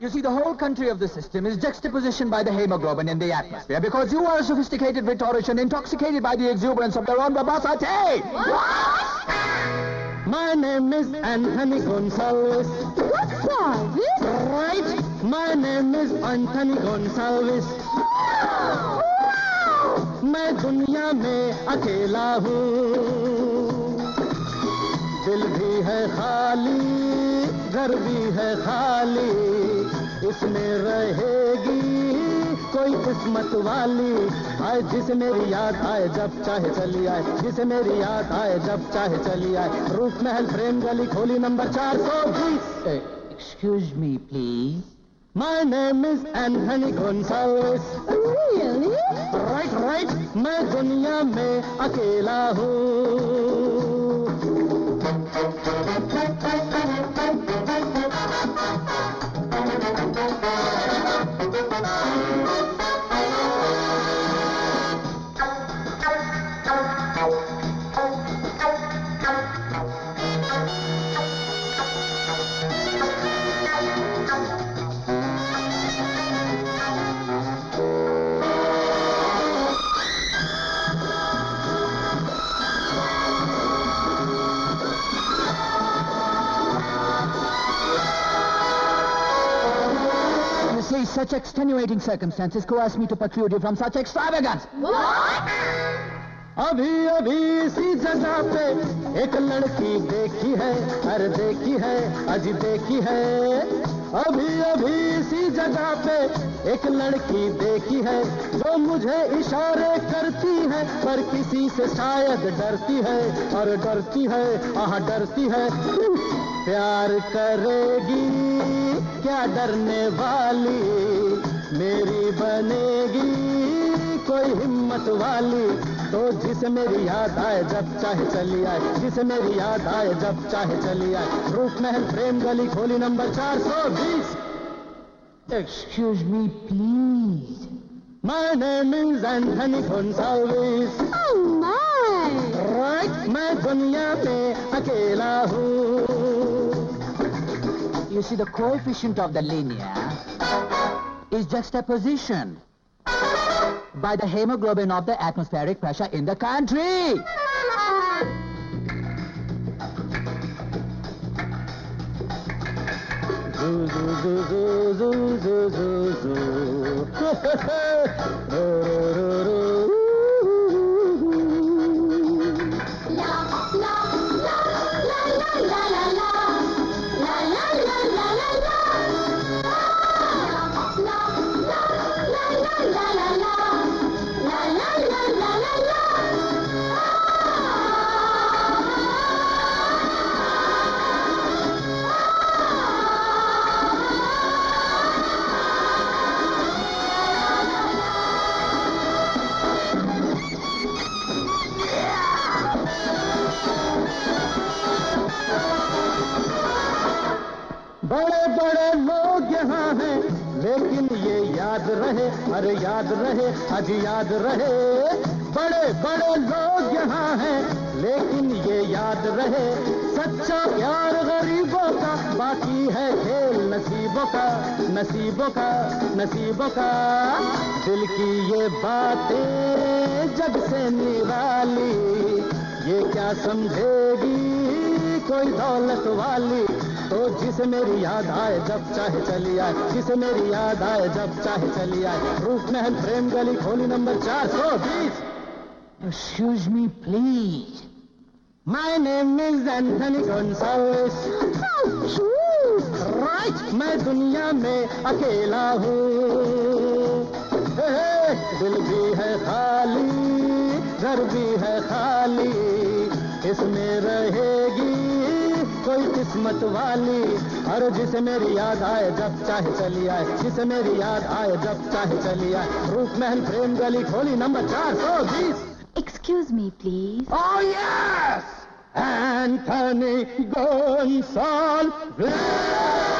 You see, the whole country of the system is juxtapositioned by the hemoglobin in the atmosphere because you are a sophisticated rhetorician intoxicated by the exuberance of your own verbosity. What? My name is Anthony Gonsalves. Gonsalves? Right. My name is Anthony Gonsalves. Wow. मैं दुनिया में अकेला हूँ दिल भी है खाली घर भी है खाली इसमें रहेगी कोई किस्मत वाली आए जिसे मेरी याद आए जब चाहे चली आए जिसे मेरी याद आए जब चाहे चली आए रूप महल प्रेम गली खोली नंबर चार सौ बीस Excuse me, please. My name is Anthony Gonsalves. Really? Right, right. मैं दुनिया में अकेला हूँ See, such extenuating circumstances coerce me to preclude you from such extravagance. What? अभी अभी इसी जगह पे एक लड़की देखी है अरे देखी है अजी देखी है अभी अभी इसी जगह पे एक लड़की देखी है जो मुझे इशारे करती है पर किसी से शायद डरती है और डरती है आह डरती है प्यार करेगी क्या डरने वाली मेरी बनेगी कोई हिम्मत वाली तो जिसे मेरी याद आए जब चाहे चली आए जिसे मेरी याद आए जब चाहे चली आए रूप महल प्रेम गली खोली नंबर चार सौ बीस Excuse me, please. My name is Anthony Gonsalves. Oh my! Right, मैं दुनिया में अकेला हूँ You see, the coefficient of the linear is juxtaposition by the hemoglobin of the atmospheric pressure in the country. बड़े बड़े लोग यहाँ हैं। लेकिन ये याद रहे, अरे याद रहे, आज याद रहे। बड़े बड़े लोग यहाँ हैं। लेकिन ये याद रहे, सच्चा प्यार गरीबों का, बाकी है खेल नसीबों का नसीबों का नसीबों का। दिल की ये बातें जब से निराली, ये क्या समझेगी कोई दौलत वाली? तो जिसे मेरी याद आए जब चाहे चली आए। जिसे मेरी याद आए जब चाहे चली आए। रूप महल प्रेम गली खोली नंबर चार सौ बीस। Excuse me please my name is Anthony Gonsalves right मैं दुनिया में अकेला हूँ दिल भी है खाली घर भी है खाली। इसमें रहेगी कोई किस्मत वाली। और जिसे मेरी याद आए जब चाहे चली आए। जिसे मेरी याद आए जब चाहे चली आए। रूप महल प्रेम गली खोली नंबर चार सौ बीस। Excuse me please Oh yes Anthony Gonsalves!